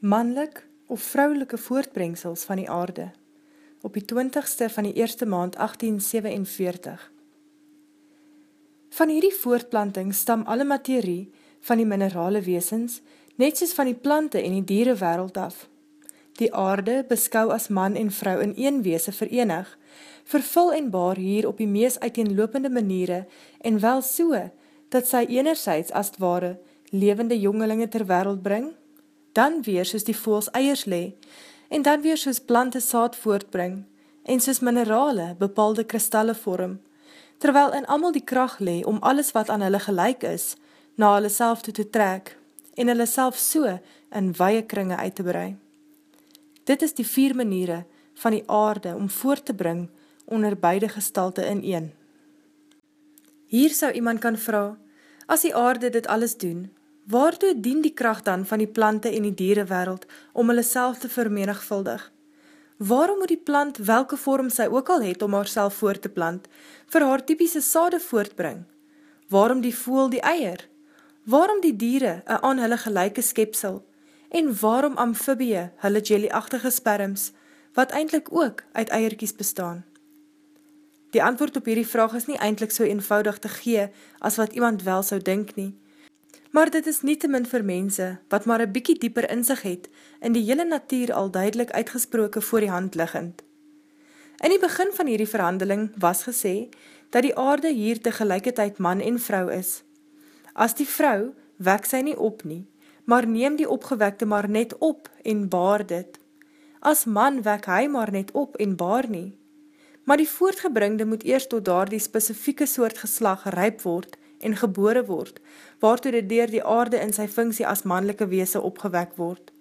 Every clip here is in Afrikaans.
manlik of vrouwelike voortbrengsels van die aarde, op die 20ste van die eerste maand 1847. Van hierdie voortplanting stam alle materie van die minerale weesens, net soos van die plante en die diere wereld af. Die aarde beskou as man en vrou in een weese verenig, vervul en baar hier op die mees uiteenlopende maniere en wel so, dat sy enerzijds as het ware levende jongelinge ter wereld bring, dan weer soos die voels eiers le, en dan weer soos plante saad voortbring, en soos minerale bepaalde kristalle vorm, terwyl in amal die kracht le om alles wat aan hulle gelijk is, na hulle self toe te trek, en hulle self so in weie kringe uit te brei. Dit is die vier maniere van die aarde om voort te bring onder beide gestalte in een. Hier sou iemand kan vraag, as die aarde dit alles doen, waartoe dien die kracht dan van die plante en die dierenwereld om hulle self te vermenigvuldig? Waarom moet die plant welke vorm sy ook al het om haar self voort te plant, vir haar typische sade voortbring? Waarom die voel die eier? Waarom die diere een aan hulle gelijke skepsel? En waarom amfibie hulle jellyachtige sperms, wat eindelijk ook uit eierkies bestaan? Die antwoord op hierdie vraag is nie eindelijk so eenvoudig te gee as wat iemand wel sou dink nie. Maar dit is nie te min vir mense wat maar een bykie dieper in sig het en die hele natuur al duidelik uitgesproke voor die hand liggend. In die begin van hierdie verhandeling was gesê dat die aarde hier tegelijkertijd man en vrou is. As die vrou wek sy nie op nie, maar neem die opgewekte maar net op en baar dit. As man wek hy maar net op en baar nie, maar die voortgebringde moet eerst tot daar die specifieke soort geslag geryp word en gebore word, waartoe dit dier die aarde in sy funksie as manlike weese opgewek word.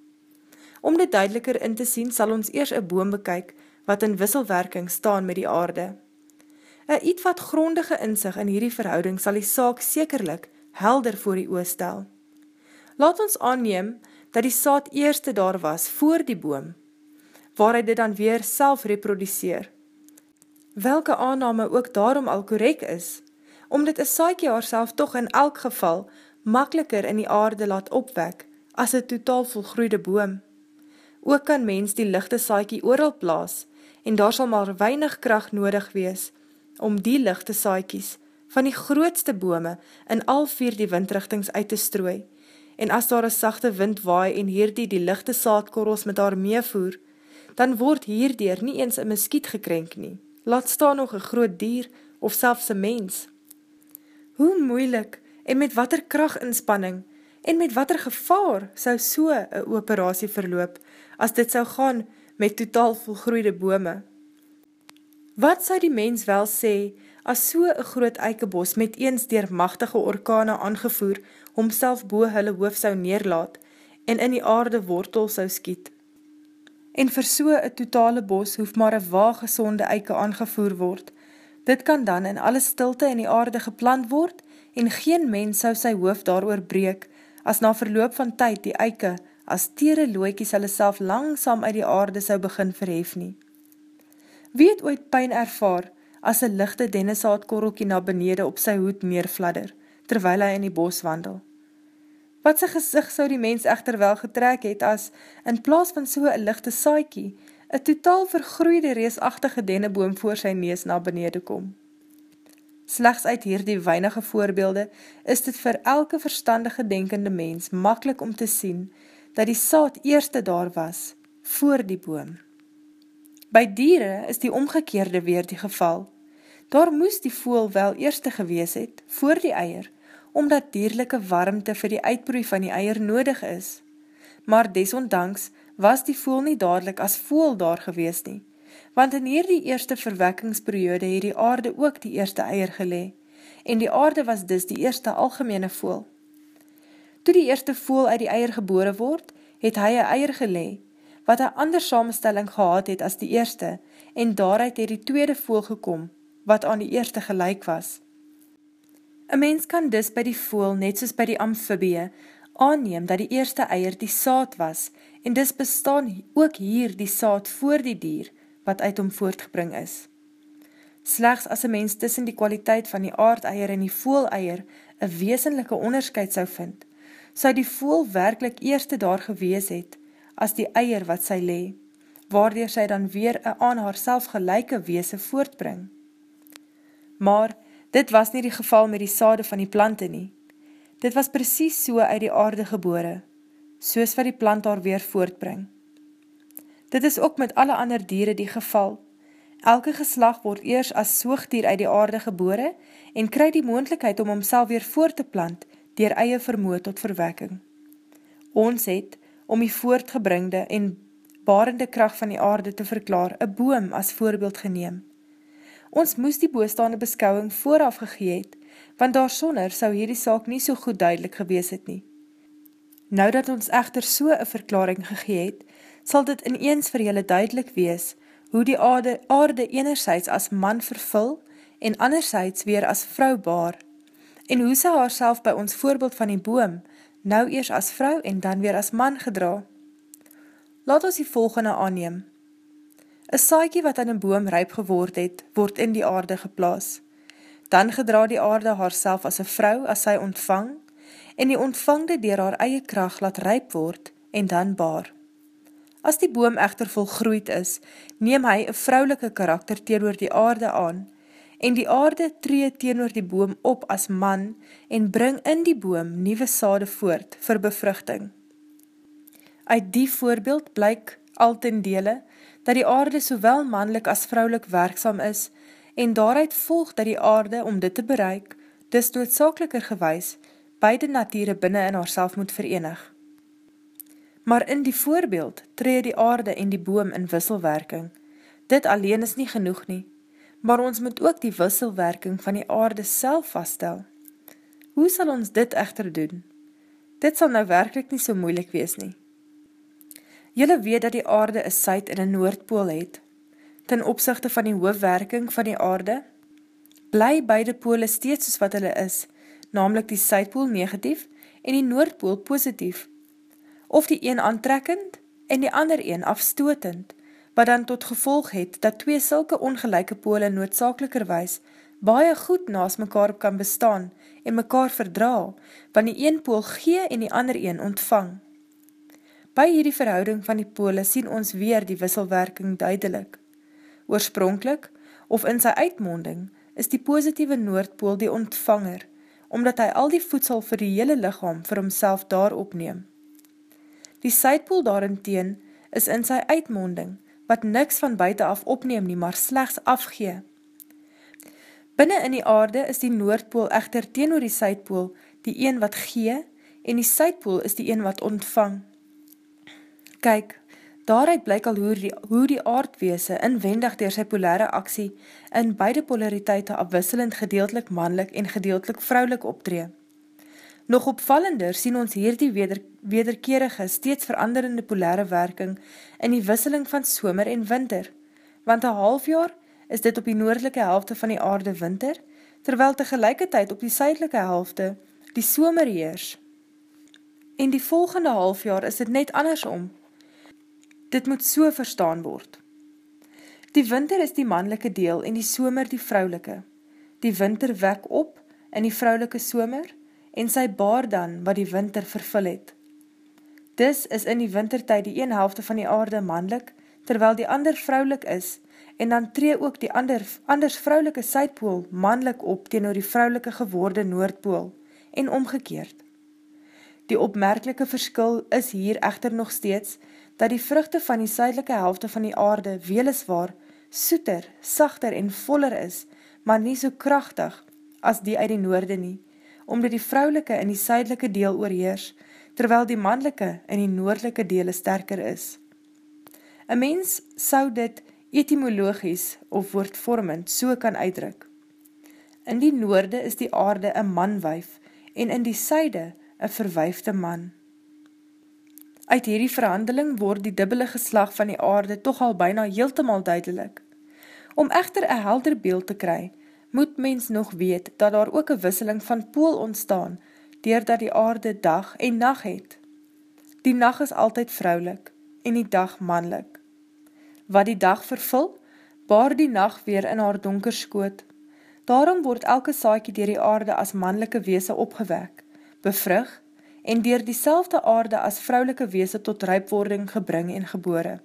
Om dit duideliker in te sien, sal ons eers een boom bekyk, wat in wisselwerking staan met die aarde. Een iets wat grondige inzicht in hierdie verhouding sal die saak sekerlik helder voor die oostel. Laat ons aanneem, dat die saad eerste daar was voor die boom, waar hy dit dan weer self reproduceer, welke aanname ook daarom al korek is, omdat een saaikie haarself toch in elk geval makkeliker in die aarde laat opwek as een totaal volgroeide boom. Ook kan mens die lichte saaikie ooral plaas en daar sal maar weinig kracht nodig wees om die lichte saaikies van die grootste bome in al vier die windrichtings uit te strooi en as daar een sachte wind waai en hierdie die lichte saadkorrels met haar meevoer, dan word hierdeer nie eens een miskiet gekrenk nie laat staan nog een groot dier of selfs een mens. Hoe moeilik en met wat er krachtinspanning en met wat er gevaar sou so een operatie verloop as dit sou gaan met totaal volgroeide bome. Wat sou die mens wel sê as so een groot eikebos met eens dier machtige orkane aangevoer homself boe hulle hoof sou neerlaat en in die aarde wortel sou skiet? en vir so een totale bos hoef maar een waaggezonde eike aangevoer word. Dit kan dan in alle stilte in die aarde geplant word en geen mens sou sy hoofd daar breek, as na verloop van tyd die eike as tere looikies hulle self langsam uit die aarde sou begin verhef nie. Wie het ooit pijn ervaar as een lichte dennesaadkorrelkie na benede op sy hoed neervladder, terwyl hy in die bos wandel? Wat sy gezicht sou die mens echter wel getrek het as, in plaas van so'n lichte saaikie, een totaal vergroeide reesachtige denneboom voor sy nees na benede kom. Slechts uit hierdie weinige voorbeelde is dit vir elke verstandige denkende mens makkelijk om te sien dat die saad eerste daar was, voor die boom. By diere is die omgekeerde weer die geval. Daar moes die voel wel eerste gewees het, voor die eier, omdat dierlijke warmte vir die uitbroei van die eier nodig is. Maar desondanks was die voel nie dadelijk as voel daar gewees nie, want in hierdie eerste verwekkingsperiode het die aarde ook die eerste eier gelee, en die aarde was dus die eerste algemene voel. Toe die eerste voel uit die eier gebore word, het hy een eier gelee, wat een ander samenstelling gehad het as die eerste, en daaruit het die tweede voel gekom, wat aan die eerste gelijk was. Een mens kan dus by die voel, net soos by die amfibie, aanneem dat die eerste eier die saad was, en dus bestaan ook hier die saad voor die dier, wat uit hom voortgebring is. Slechts as een mens tussen die kwaliteit van die aardeier en die voeleier een weesenlijke onderscheid sou vind, sou die voel werkelijk eerste daar gewees het, as die eier wat sy lee, waardoor sy dan weer een aan haar gelijke weese voortbring. Maar, dit was nie die geval met die sade van die plante nie. Dit was precies so uit die aarde gebore, soos wat die plant haar weer voortbring. Dit is ook met alle ander dieren die geval. Elke geslag word eers as soogdier uit die aarde gebore en kry die moendlikheid om homself weer voort te plant dier eie vermoed tot verwekking. Ons het, om die voortgebringde en barende kracht van die aarde te verklaar, een boom as voorbeeld geneem. Ons moes die boostaande beskouwing vooraf gegeet, want daar sonder sou hierdie saak nie so goed duidelik gewees het nie. Nou dat ons echter so een verklaring gegeet, sal dit ineens vir julle duidelik wees, hoe die aarde, aarde enerzijds as man vervul, en anderzijds weer as vrou baar, en hoe sy haarself by ons voorbeeld van die boom, nou eers as vrou en dan weer as man gedra. Laat ons die volgende aanneem. Een saaikie wat aan een boom ryp geword het, word in die aarde geplaas. Dan gedra die aarde haarself as een vrou as sy ontvang, en die ontvangde dier haar eie kracht laat ryp word, en dan baar. As die boom echter volgroeid is, neem hy een vrouwelike karakter teenoor die aarde aan, en die aarde tree teenoor die boom op as man en bring in die boom nieuwe sade voort vir bevruchting. Uit die voorbeeld blyk al ten dele dat die aarde sowel manlik as vrouwlik werksam is en daaruit volg dat die aarde om dit te bereik dis noodzakeliker gewys beide nature binnen in haarself moet verenig. Maar in die voorbeeld tree die aarde en die boom in wisselwerking. Dit alleen is nie genoeg nie, maar ons moet ook die wisselwerking van die aarde self vaststel. Hoe sal ons dit echter doen? Dit sal nou werkelijk nie so moeilik wees nie. Julle weet dat die aarde een suid en een noordpool het. Ten opzichte van die hoofwerking van die aarde, bly beide pole steeds soos wat hulle is, namelijk die suidpool negatief en die noordpool positief. Of die een aantrekkend en die ander een afstotend, wat dan tot gevolg het dat twee sulke ongelijke pole noodzakelikerwijs baie goed naas mekaar kan bestaan en mekaar verdra, want die een pool gee en die ander een ontvang. By hierdie verhouding van die pole sien ons weer die wisselwerking duidelik. Oorspronkelijk, of in sy uitmonding, is die positieve noordpool die ontvanger, omdat hy al die voedsel vir die hele lichaam vir homself daar opneem. Die sydpool daarenteen is in sy uitmonding, wat niks van buiten af opneem nie, maar slechts afgee. Binnen in die aarde is die noordpool echter teenoor die sydpool die een wat gee, en die sydpool is die een wat ontvang. Kyk, daaruit blyk al hoe die, hoe die aardweese inwendig dier sy polare aksie in beide polariteite afwisselend gedeeltelik manlik en gedeeltelik vrouwlik optree. Nog opvallender sien ons hierdie weder, wederkerige, steeds veranderende polare werking in die wisseling van somer en winter, want een half jaar is dit op die noordelike helfte van die aarde winter, terwyl tegelijkertijd op die suidelike helfte die somer heers. En die volgende half jaar is dit net andersom. Dit moet so verstaan word. Die winter is die manlike deel en die somer die vrouwelike. Die winter wek op in die vrouwelike somer, en sy baar dan wat die winter vervul het. Dis is in die wintertijd die een helfte van die aarde manlik, terwyl die ander vrouwlik is, en dan tree ook die ander, anders vrouwlike sydpool manlik op teenoor die vrouwlike geworde noordpool, en omgekeerd. Die opmerkelike verskil is hier echter nog steeds, dat die vruchte van die sydelike helfte van die aarde weliswaar soeter, sachter en voller is, maar nie so krachtig as die uit die noorde nie, omdat die vrouwelike in die suidelike deel oorheers, terwyl die manlike in die noordelike dele sterker is. Een mens sou dit etymologies of woordvormend so kan uitdruk. In die noorde is die aarde een manwijf en in die syde een verwijfde man. Uit hierdie verhandeling word die dubbele geslag van die aarde toch al byna heeltemaal duidelik. Om echter een helder beeld te kry, moet mens nog weet dat daar ook een wisseling van pool ontstaan, doordat die aarde dag en nacht het. Die nacht is altyd vrouwlik en die dag manlik. Wat die dag vervul, baar die nacht weer in haar donker skoot. Daarom word elke saaikie dier die aarde as manlike weese opgewek, bevrug en dier die aarde as vrouwelike weese tot rypwording gebring en gebore.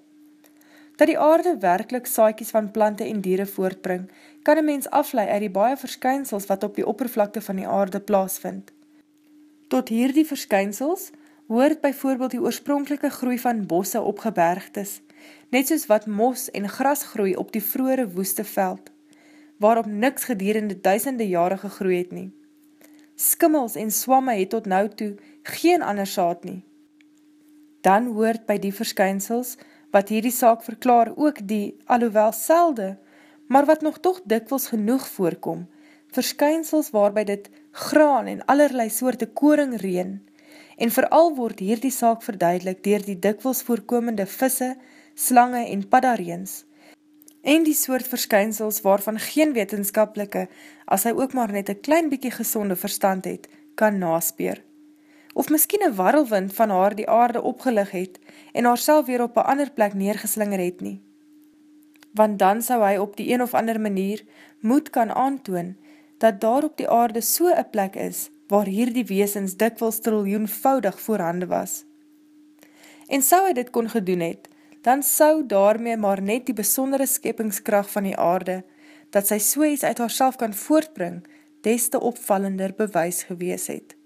Dat die aarde werkelijk saaikies van plante en dieren voortbring, kan een mens aflei uit die baie verskynsels wat op die oppervlakte van die aarde plaasvind. Tot hierdie verskynsels hoort byvoorbeeld die oorspronkelike groei van bosse op gebergtes, net soos wat mos en gras groei op die vroere woeste veld, waarop niks gedierende duisende jare gegroei het nie. Skimmels en swamme het tot nou toe geen ander saad nie. Dan hoort by die verskynsels, wat hierdie saak verklaar ook die, alhoewel selde, maar wat nog toch dikwels genoeg voorkom, verskynsels waarby dit graan en allerlei soorte koring reen, en vooral word hierdie saak verduidelik dier die dikwels voorkomende visse, slange en paddareens, en die soort verskynsels waarvan geen wetenskapelike, as hy ook maar net een klein bykie gezonde verstand het, kan naspeer. Of miskien een warrelwind van haar die aarde opgelig het, en haar weer op een ander plek neergeslinger het nie. Want dan sou hy op die een of ander manier moed kan aantoon, dat daar op die aarde so een plek is, waar hier die weesens dikwils triljoenvoudig voorhande was. En sou hy dit kon gedoen het, dan sou daarmee maar net die besondere skepingskracht van die aarde, dat sy so iets uit haarself kan voortbring, des te opvallender bewys gewees het.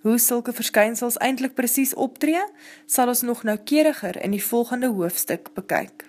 Hoe sulke verskynsels eindelijk precies optree, sal ons nog naukeeriger in die volgende hoofstuk bekyk.